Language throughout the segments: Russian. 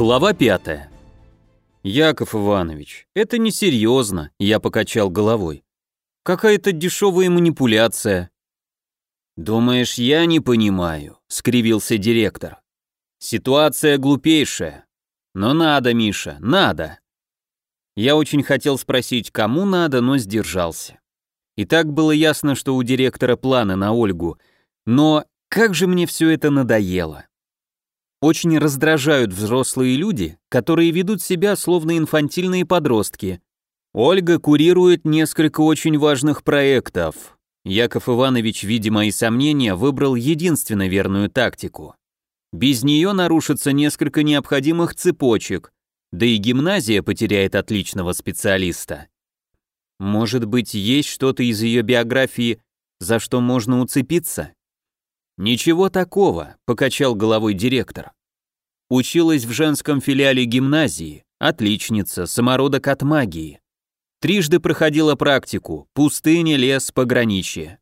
Глава пятая. Яков Иванович, это несерьезно, я покачал головой. Какая-то дешевая манипуляция. Думаешь, я не понимаю, скривился директор. Ситуация глупейшая. Но надо, Миша, надо. Я очень хотел спросить, кому надо, но сдержался. И так было ясно, что у директора планы на Ольгу, но как же мне все это надоело. Очень раздражают взрослые люди, которые ведут себя словно инфантильные подростки. Ольга курирует несколько очень важных проектов. Яков Иванович, видя мои сомнения, выбрал единственно верную тактику. Без нее нарушится несколько необходимых цепочек, да и гимназия потеряет отличного специалиста. Может быть, есть что-то из ее биографии, за что можно уцепиться? Ничего такого, покачал головой директор. Училась в женском филиале гимназии, отличница, самородок от магии. Трижды проходила практику, пустыня, лес, пограничье.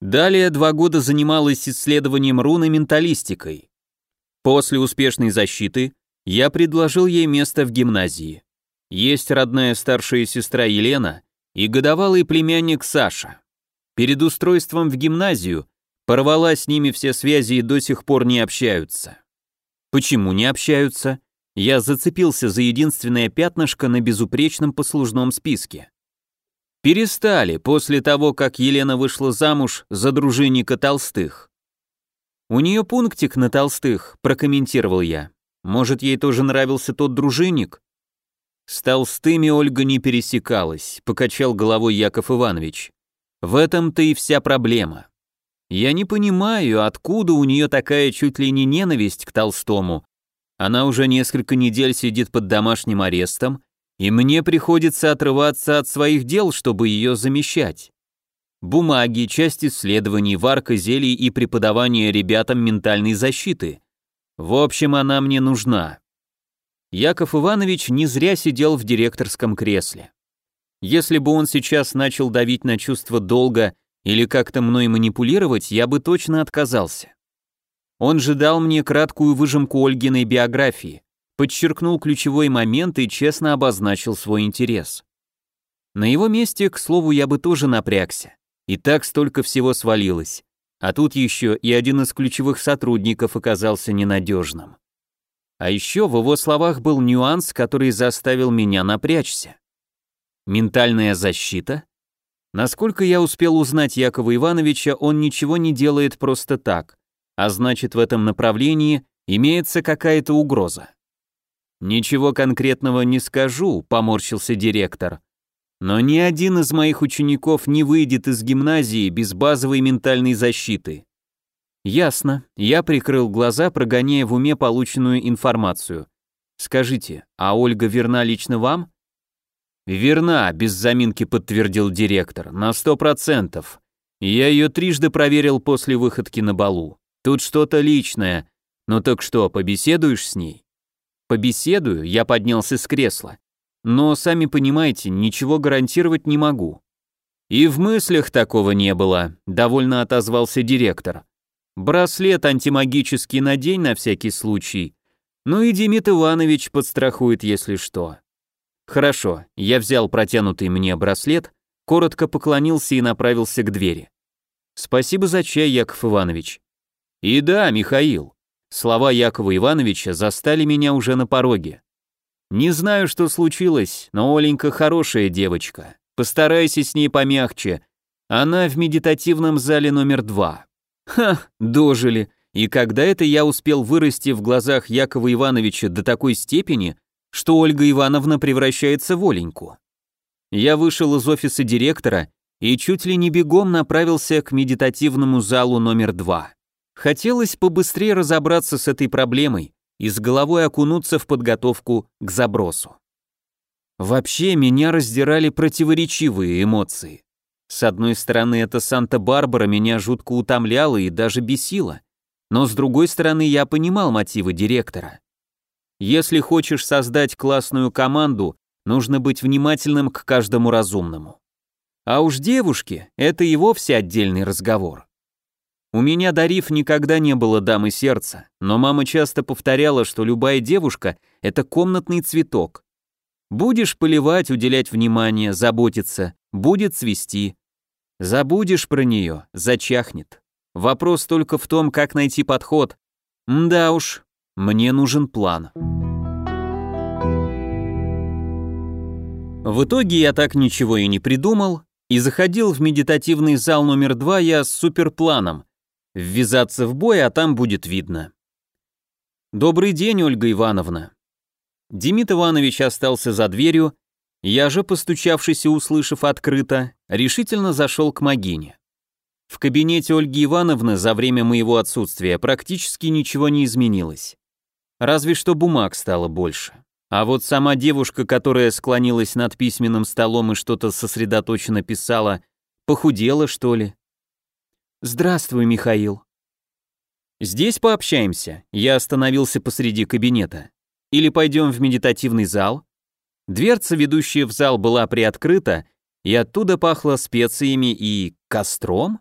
Далее два года занималась исследованием руны менталистикой. После успешной защиты я предложил ей место в гимназии. Есть родная старшая сестра Елена и годовалый племянник Саша. Перед устройством в гимназию порвала с ними все связи и до сих пор не общаются. Почему не общаются? Я зацепился за единственное пятнышко на безупречном послужном списке. Перестали после того, как Елена вышла замуж за дружинника Толстых. У нее пунктик на Толстых, прокомментировал я. Может, ей тоже нравился тот дружинник? С Толстыми Ольга не пересекалась, покачал головой Яков Иванович. В этом-то и вся проблема. Я не понимаю, откуда у нее такая чуть ли не ненависть к Толстому. Она уже несколько недель сидит под домашним арестом, и мне приходится отрываться от своих дел, чтобы ее замещать. Бумаги, часть исследований, варка зелий и преподавание ребятам ментальной защиты. В общем, она мне нужна. Яков Иванович не зря сидел в директорском кресле. Если бы он сейчас начал давить на чувство долга или как-то мной манипулировать, я бы точно отказался. Он же дал мне краткую выжимку Ольгиной биографии, подчеркнул ключевой момент и честно обозначил свой интерес. На его месте, к слову, я бы тоже напрягся. И так столько всего свалилось. А тут еще и один из ключевых сотрудников оказался ненадежным. А еще в его словах был нюанс, который заставил меня напрячься. Ментальная защита? Насколько я успел узнать Якова Ивановича, он ничего не делает просто так, а значит в этом направлении имеется какая-то угроза. «Ничего конкретного не скажу», — поморщился директор. «Но ни один из моих учеников не выйдет из гимназии без базовой ментальной защиты. Ясно. Я прикрыл глаза, прогоняя в уме полученную информацию. Скажите, а Ольга верна лично вам? Верна, без заминки подтвердил директор, на сто процентов. Я ее трижды проверил после выходки на балу. Тут что-то личное. Ну так что, побеседуешь с ней? Побеседую, я поднялся с кресла. Но, сами понимаете, ничего гарантировать не могу. И в мыслях такого не было, довольно отозвался директор. Браслет антимагический надень на всякий случай. Ну и Демид Иванович подстрахует, если что. Хорошо, я взял протянутый мне браслет, коротко поклонился и направился к двери. Спасибо за чай, Яков Иванович. И да, Михаил. Слова Якова Ивановича застали меня уже на пороге. Не знаю, что случилось, но Оленька хорошая девочка. Постарайся с ней помягче. Она в медитативном зале номер два. Ха, дожили. И когда это я успел вырасти в глазах Якова Ивановича до такой степени, что Ольга Ивановна превращается в Оленьку? Я вышел из офиса директора и чуть ли не бегом направился к медитативному залу номер два. Хотелось побыстрее разобраться с этой проблемой и с головой окунуться в подготовку к забросу. Вообще меня раздирали противоречивые эмоции. С одной стороны, эта Санта-Барбара меня жутко утомляла и даже бесила, но с другой стороны, я понимал мотивы директора. Если хочешь создать классную команду, нужно быть внимательным к каждому разумному. А уж девушки — это и вовсе отдельный разговор. У меня Дариф никогда не было дамы сердца, но мама часто повторяла, что любая девушка — это комнатный цветок. Будешь поливать, уделять внимание, заботиться, будет цвести. Забудешь про нее, зачахнет. Вопрос только в том, как найти подход. Да уж, мне нужен план. В итоге я так ничего и не придумал, и заходил в медитативный зал номер два я с суперпланом, Ввязаться в бой, а там будет видно. Добрый день, Ольга Ивановна. Демид Иванович остался за дверью, я же, постучавшись и услышав открыто, решительно зашел к Магине. В кабинете Ольги Ивановны за время моего отсутствия практически ничего не изменилось. Разве что бумаг стало больше. А вот сама девушка, которая склонилась над письменным столом и что-то сосредоточенно писала, похудела, что ли? «Здравствуй, Михаил». «Здесь пообщаемся». Я остановился посреди кабинета. «Или пойдем в медитативный зал?» Дверца, ведущая в зал, была приоткрыта, и оттуда пахло специями и... костром?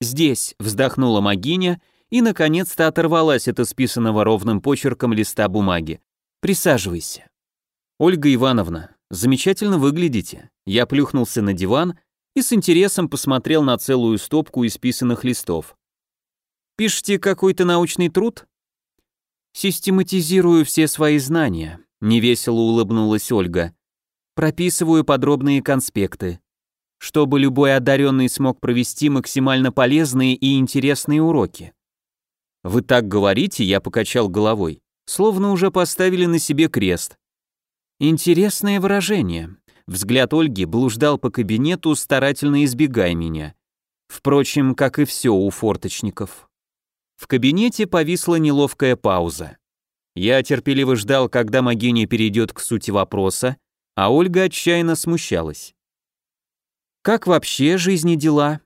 «Здесь», — вздохнула Магиня, и, наконец-то, оторвалась от исписанного ровным почерком листа бумаги. «Присаживайся». «Ольга Ивановна, замечательно выглядите». Я плюхнулся на диван и с интересом посмотрел на целую стопку исписанных листов. «Пишете какой-то научный труд?» «Систематизирую все свои знания», — невесело улыбнулась Ольга. «Прописываю подробные конспекты, чтобы любой одаренный смог провести максимально полезные и интересные уроки». «Вы так говорите?» — я покачал головой. «Словно уже поставили на себе крест». «Интересное выражение», Взгляд Ольги блуждал по кабинету, старательно избегая меня. Впрочем, как и все у форточников. В кабинете повисла неловкая пауза. Я терпеливо ждал, когда Магиня перейдет к сути вопроса, а Ольга отчаянно смущалась. «Как вообще жизни дела?»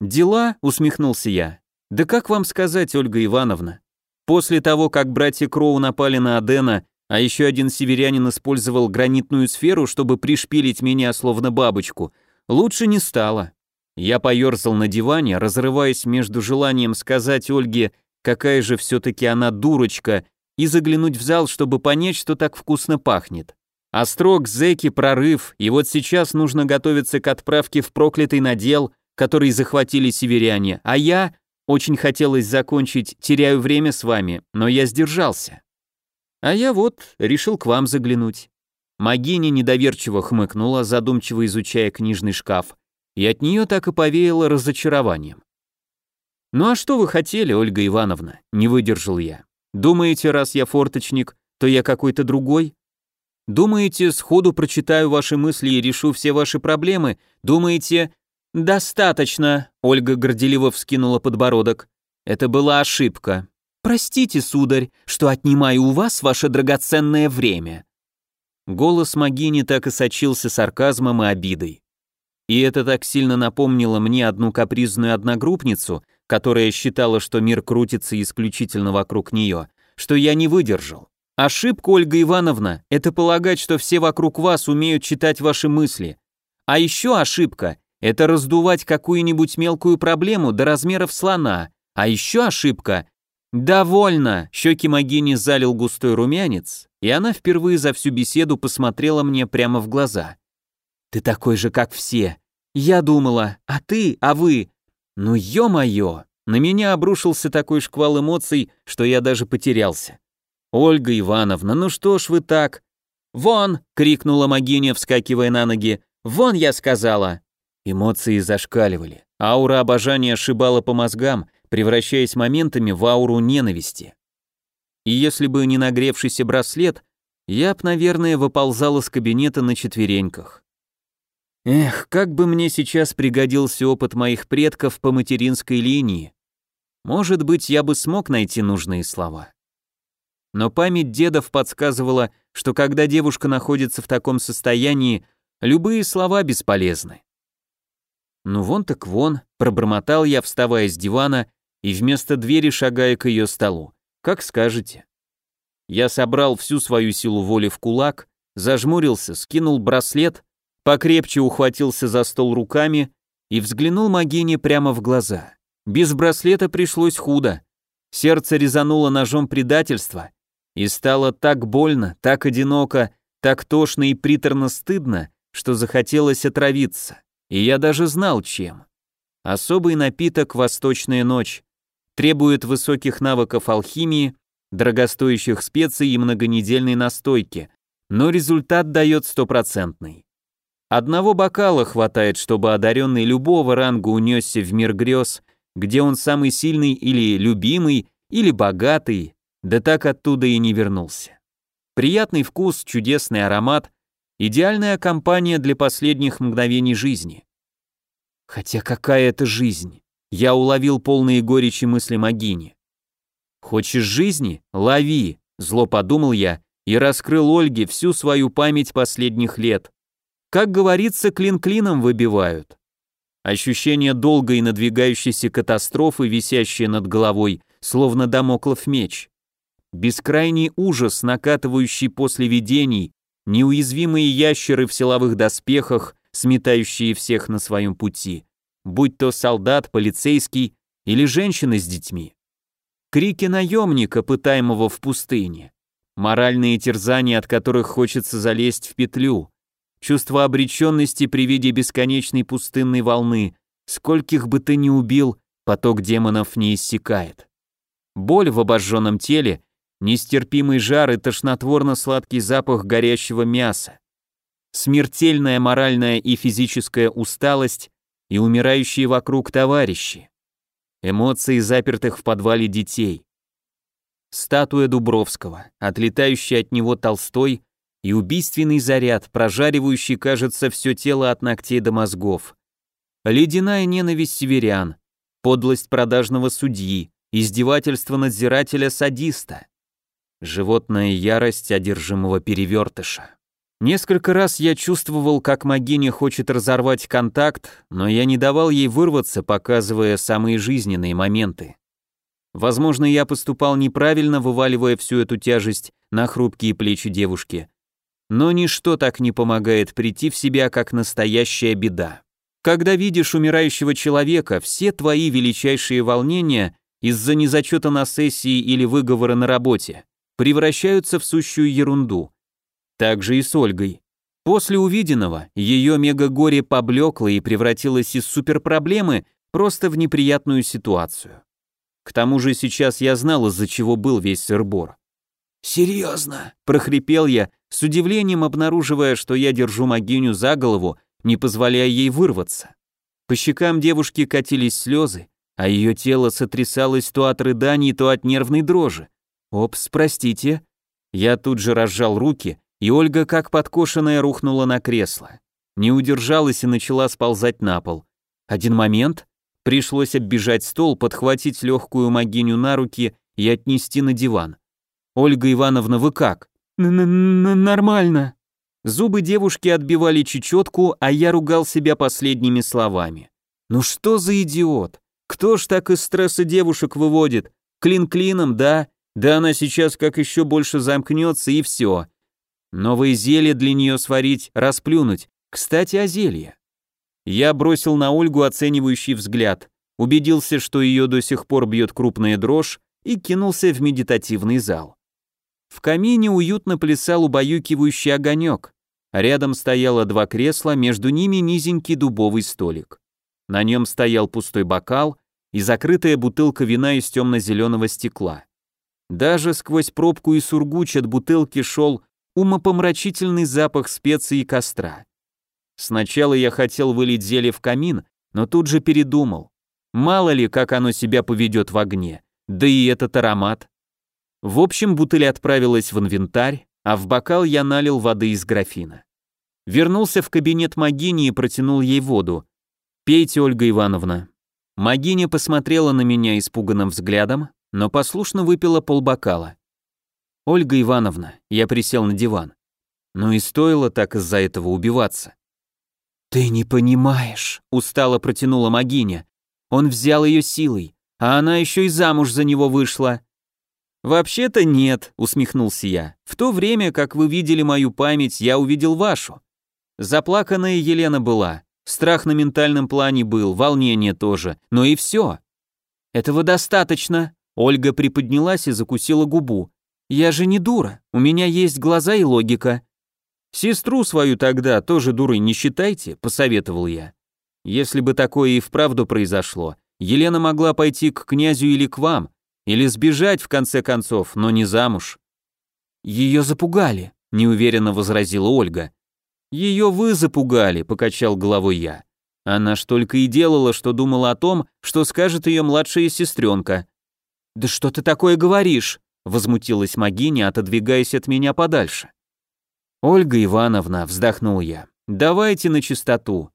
«Дела?» — усмехнулся я. «Да как вам сказать, Ольга Ивановна? После того, как братья Кроу напали на Адена, а еще один северянин использовал гранитную сферу, чтобы пришпилить меня словно бабочку. Лучше не стало. Я поерзал на диване, разрываясь между желанием сказать Ольге, какая же все-таки она дурочка, и заглянуть в зал, чтобы понять, что так вкусно пахнет. Острог, зэки, прорыв, и вот сейчас нужно готовиться к отправке в проклятый надел, который захватили северяне, а я, очень хотелось закончить, теряю время с вами, но я сдержался. А я вот решил к вам заглянуть. Магиня недоверчиво хмыкнула, задумчиво изучая книжный шкаф, и от нее так и повеяло разочарованием. «Ну а что вы хотели, Ольга Ивановна?» — не выдержал я. «Думаете, раз я форточник, то я какой-то другой? Думаете, сходу прочитаю ваши мысли и решу все ваши проблемы? Думаете...» «Достаточно», — Ольга горделиво вскинула подбородок. «Это была ошибка. «Простите, сударь, что отнимаю у вас ваше драгоценное время». Голос Магини так и сочился сарказмом и обидой. И это так сильно напомнило мне одну капризную одногруппницу, которая считала, что мир крутится исключительно вокруг нее, что я не выдержал. Ошибка, Ольга Ивановна, это полагать, что все вокруг вас умеют читать ваши мысли. А еще ошибка – это раздувать какую-нибудь мелкую проблему до размеров слона. А еще ошибка «Довольно!» — щеки Магини залил густой румянец, и она впервые за всю беседу посмотрела мне прямо в глаза. «Ты такой же, как все. Я думала, а ты, а вы. Ну, ё-моё!» На меня обрушился такой шквал эмоций, что я даже потерялся. «Ольга Ивановна, ну что ж вы так?» «Вон!» — крикнула Магиня, вскакивая на ноги. «Вон, я сказала!» Эмоции зашкаливали. Аура обожания шибала по мозгам, превращаясь моментами в ауру ненависти. И если бы не нагревшийся браслет, я б, наверное, выползал из кабинета на четвереньках. Эх, как бы мне сейчас пригодился опыт моих предков по материнской линии. Может быть, я бы смог найти нужные слова. Но память дедов подсказывала, что когда девушка находится в таком состоянии, любые слова бесполезны. Ну вон так вон, пробормотал я, вставая с дивана и вместо двери шагая к ее столу. Как скажете. Я собрал всю свою силу воли в кулак, зажмурился, скинул браслет, покрепче ухватился за стол руками и взглянул Магине прямо в глаза. Без браслета пришлось худо. Сердце резануло ножом предательства, и стало так больно, так одиноко, так тошно и приторно стыдно, что захотелось отравиться. И я даже знал, чем. Особый напиток «Восточная ночь» требует высоких навыков алхимии, дорогостоящих специй и многонедельной настойки, но результат дает стопроцентный. Одного бокала хватает, чтобы одаренный любого ранга унесся в мир грез, где он самый сильный или любимый, или богатый, да так оттуда и не вернулся. Приятный вкус, чудесный аромат, идеальная компания для последних мгновений жизни. Хотя какая это жизнь? Я уловил полные горечи мысли Магини. Хочешь жизни? Лови, зло подумал я и раскрыл Ольге всю свою память последних лет. Как говорится, клин клином выбивают. Ощущение долгой надвигающейся катастрофы, висящей над головой, словно домоклов меч. Бескрайний ужас, накатывающий после видений, неуязвимые ящеры в силовых доспехах, сметающие всех на своем пути, будь то солдат, полицейский или женщина с детьми. Крики наемника, пытаемого в пустыне. Моральные терзания, от которых хочется залезть в петлю чувство обреченности при виде бесконечной пустынной волны, скольких бы ты ни убил, поток демонов не иссякает. Боль в обожженном теле, нестерпимый жар и тошнотворно-сладкий запах горящего мяса, смертельная моральная и физическая усталость и умирающие вокруг товарищи, эмоции запертых в подвале детей, статуя Дубровского, отлетающий от него Толстой и убийственный заряд, прожаривающий, кажется, все тело от ногтей до мозгов. Ледяная ненависть северян, подлость продажного судьи, издевательство надзирателя-садиста, животная ярость одержимого перевертыша. Несколько раз я чувствовал, как Магиня хочет разорвать контакт, но я не давал ей вырваться, показывая самые жизненные моменты. Возможно, я поступал неправильно, вываливая всю эту тяжесть на хрупкие плечи девушки, но ничто так не помогает прийти в себя, как настоящая беда. Когда видишь умирающего человека, все твои величайшие волнения из-за незачета на сессии или выговора на работе превращаются в сущую ерунду. Так же и с Ольгой. После увиденного ее мега-горе поблекло и превратилось из суперпроблемы просто в неприятную ситуацию. К тому же сейчас я знал, из-за чего был весь сырбор. «Серьезно?» – прохрипел я, с удивлением обнаруживая, что я держу Магиню за голову, не позволяя ей вырваться. По щекам девушки катились слезы, а ее тело сотрясалось то от рыданий, то от нервной дрожи. «Опс, простите». Я тут же разжал руки, и Ольга, как подкошенная, рухнула на кресло. Не удержалась и начала сползать на пол. Один момент. Пришлось оббежать стол, подхватить легкую Магиню на руки и отнести на диван. «Ольга Ивановна, вы как?» Н -н «Нормально». Зубы девушки отбивали чечетку, а я ругал себя последними словами. «Ну что за идиот? Кто ж так из стресса девушек выводит? Клин клином, да? Да она сейчас как еще больше замкнется и все. Новое зелье для нее сварить, расплюнуть. Кстати, о зелье». Я бросил на Ольгу оценивающий взгляд, убедился, что ее до сих пор бьет крупная дрожь, и кинулся в медитативный зал. В камине уютно плясал убаюкивающий огонек. Рядом стояло два кресла, между ними низенький дубовый столик. На нем стоял пустой бокал и закрытая бутылка вина из темно-зеленого стекла. Даже сквозь пробку и сургуч от бутылки шел умопомрачительный запах специй и костра. Сначала я хотел вылить зелье в камин, но тут же передумал. Мало ли, как оно себя поведет в огне. Да и этот аромат. В общем, бутыль отправилась в инвентарь, а в бокал я налил воды из графина. Вернулся в кабинет Магини и протянул ей воду. «Пейте, Ольга Ивановна». Магиня посмотрела на меня испуганным взглядом, но послушно выпила полбокала. «Ольга Ивановна», я присел на диван. Ну и стоило так из-за этого убиваться. «Ты не понимаешь», — устало протянула Магиня. «Он взял ее силой, а она еще и замуж за него вышла. «Вообще-то нет», — усмехнулся я. «В то время, как вы видели мою память, я увидел вашу. Заплаканная Елена была, страх на ментальном плане был, волнение тоже, но и все. Этого достаточно. Ольга приподнялась и закусила губу. Я же не дура, у меня есть глаза и логика. Сестру свою тогда тоже дурой не считайте, посоветовал я. Если бы такое и вправду произошло, Елена могла пойти к князю или к вам, или сбежать в конце концов, но не замуж. Ее запугали, неуверенно возразила Ольга. Ее вы запугали, покачал головой я. Она ж только и делала, что думала о том, что скажет ее младшая сестренка. «Да что ты такое говоришь?» — возмутилась Магиня, отодвигаясь от меня подальше. «Ольга Ивановна», — вздохнул я, — «давайте на чистоту.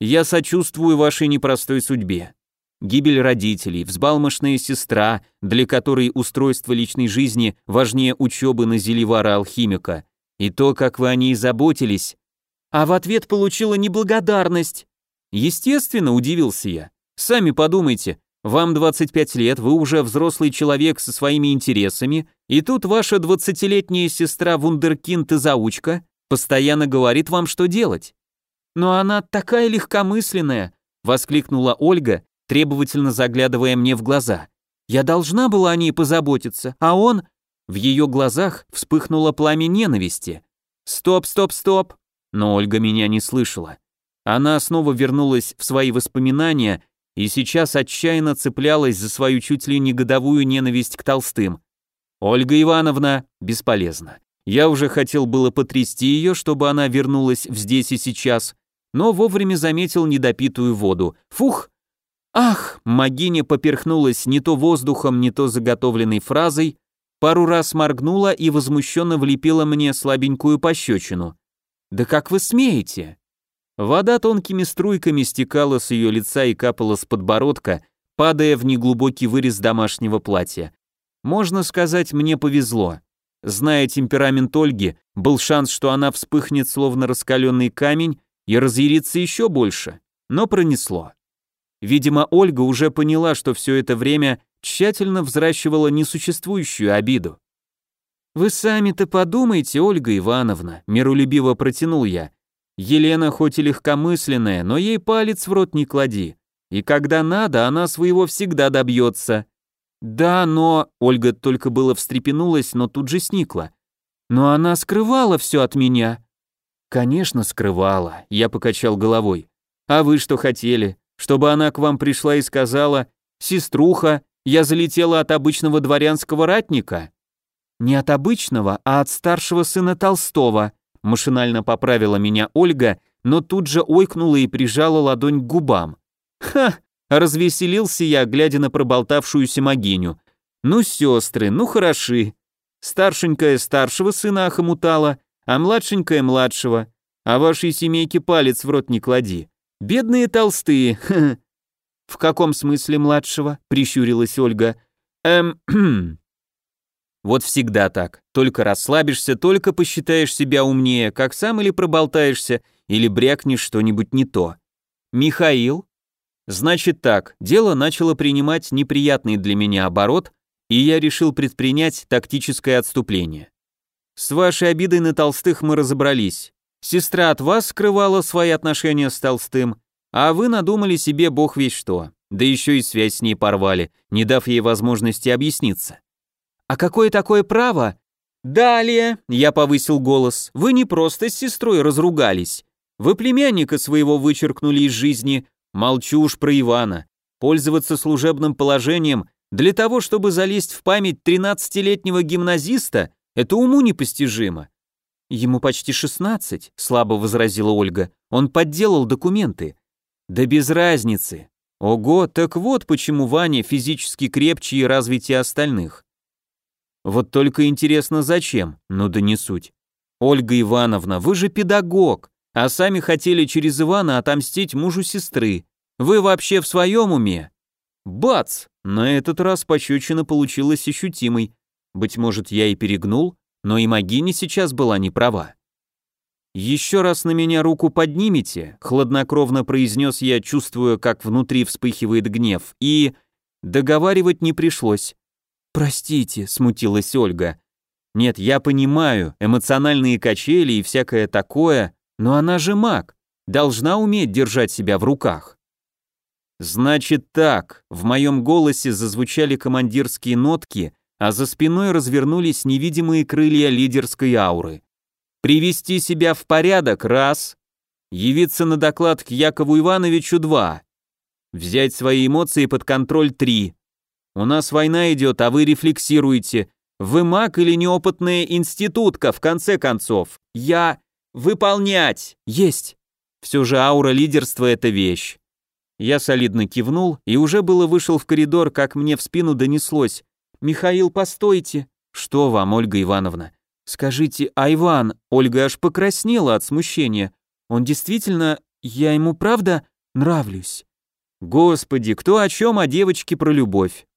Я сочувствую вашей непростой судьбе. Гибель родителей, взбалмошная сестра, для которой устройство личной жизни важнее учебы на зелевара-алхимика, и то, как вы о ней заботились, а в ответ получила неблагодарность. Естественно, удивился я. Сами подумайте, вам 25 лет, вы уже взрослый человек со своими интересами, и тут ваша двадцатилетняя сестра вундеркинд и заучка постоянно говорит вам, что делать. Но она такая легкомысленная, воскликнула Ольга, требовательно заглядывая мне в глаза. Я должна была о ней позаботиться, а он... В ее глазах вспыхнуло пламя ненависти. «Стоп, стоп, стоп!» Но Ольга меня не слышала. Она снова вернулась в свои воспоминания и сейчас отчаянно цеплялась за свою чуть ли не годовую ненависть к Толстым. «Ольга Ивановна, бесполезно. Я уже хотел было потрясти ее, чтобы она вернулась в здесь и сейчас, но вовремя заметил недопитую воду. Фух! Ах! Магиня поперхнулась не то воздухом, не то заготовленной фразой, пару раз моргнула и возмущенно влепила мне слабенькую пощечину. «Да как вы смеете?» Вода тонкими струйками стекала с ее лица и капала с подбородка, падая в неглубокий вырез домашнего платья. Можно сказать, мне повезло. Зная темперамент Ольги, был шанс, что она вспыхнет словно раскаленный камень и разъярится еще больше, но пронесло. Видимо, Ольга уже поняла, что все это время тщательно взращивала несуществующую обиду. «Вы сами-то подумайте, Ольга Ивановна», — миролюбиво протянул я, Елена хоть и легкомысленная, но ей палец в рот не клади. И когда надо, она своего всегда добьется. Да, но... Ольга только было встрепенулась, но тут же сникла. Но она скрывала все от меня. Конечно, скрывала, я покачал головой. А вы что хотели? Чтобы она к вам пришла и сказала, «Сеструха, я залетела от обычного дворянского ратника?» Не от обычного, а от старшего сына Толстого, Машинально поправила меня Ольга, но тут же ойкнула и прижала ладонь к губам. Ха! Развеселился я, глядя на проболтавшуюся могиню. Ну, сестры, ну хороши. Старшенькая старшего сына охомутала, а младшенькая младшего. А вашей семейке палец в рот не клади. Бедные толстые. В каком смысле младшего? Прищурилась Ольга. Эм, Вот всегда так. Только расслабишься, только посчитаешь себя умнее, как сам или проболтаешься, или брякнешь что-нибудь не то. Михаил? Значит так, дело начало принимать неприятный для меня оборот, и я решил предпринять тактическое отступление. С вашей обидой на Толстых мы разобрались. Сестра от вас скрывала свои отношения с Толстым, а вы надумали себе бог весь что. Да еще и связь с ней порвали, не дав ей возможности объясниться. А какое такое право? Далее, я повысил голос, вы не просто с сестрой разругались. Вы племянника своего вычеркнули из жизни. Молчу уж про Ивана. Пользоваться служебным положением для того, чтобы залезть в память 13-летнего гимназиста, это уму непостижимо. Ему почти 16, слабо возразила Ольга. Он подделал документы. Да без разницы. Ого, так вот почему Ваня физически крепче и развитее остальных. Вот только интересно зачем, ну да не суть. Ольга Ивановна, вы же педагог, а сами хотели через Ивана отомстить мужу сестры. Вы вообще в своем уме? Бац! На этот раз пощечина получилась ощутимой. Быть может, я и перегнул, но и Магини сейчас была не права. «Еще раз на меня руку поднимите», — хладнокровно произнес я, чувствуя, как внутри вспыхивает гнев, и... Договаривать не пришлось. «Простите», — смутилась Ольга. «Нет, я понимаю, эмоциональные качели и всякое такое, но она же маг, должна уметь держать себя в руках». Значит так, в моем голосе зазвучали командирские нотки, а за спиной развернулись невидимые крылья лидерской ауры. Привести себя в порядок – раз. Явиться на доклад к Якову Ивановичу – два. Взять свои эмоции под контроль – три. У нас война идет, а вы рефлексируете. Вы маг или неопытная институтка, в конце концов. Я... Выполнять! Есть! Все же аура лидерства – это вещь. Я солидно кивнул и уже было вышел в коридор, как мне в спину донеслось. «Михаил, постойте!» «Что вам, Ольга Ивановна?» «Скажите, а Иван?» Ольга аж покраснела от смущения. «Он действительно... Я ему правда нравлюсь?» «Господи, кто о чем, а девочке про любовь?»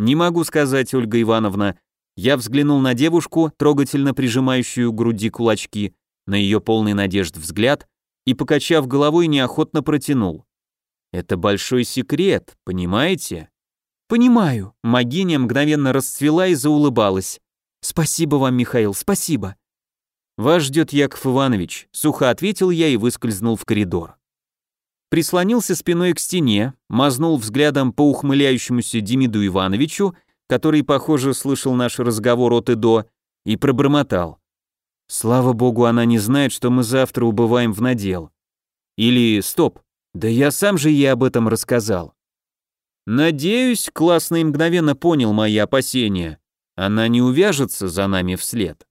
«Не могу сказать, Ольга Ивановна». Я взглянул на девушку, трогательно прижимающую к груди кулачки, на ее полный надежд взгляд и, покачав головой, неохотно протянул. «Это большой секрет, понимаете?» «Понимаю», — Магиня мгновенно расцвела и заулыбалась. «Спасибо вам, Михаил, спасибо». «Вас ждет Яков Иванович», — сухо ответил я и выскользнул в коридор. Прислонился спиной к стене, мазнул взглядом по ухмыляющемуся Демиду Ивановичу, который, похоже, слышал наш разговор от и до, и пробормотал. Слава богу, она не знает, что мы завтра убываем в надел. Или, стоп, да я сам же ей об этом рассказал. Надеюсь, классный мгновенно понял мои опасения. Она не увяжется за нами вслед.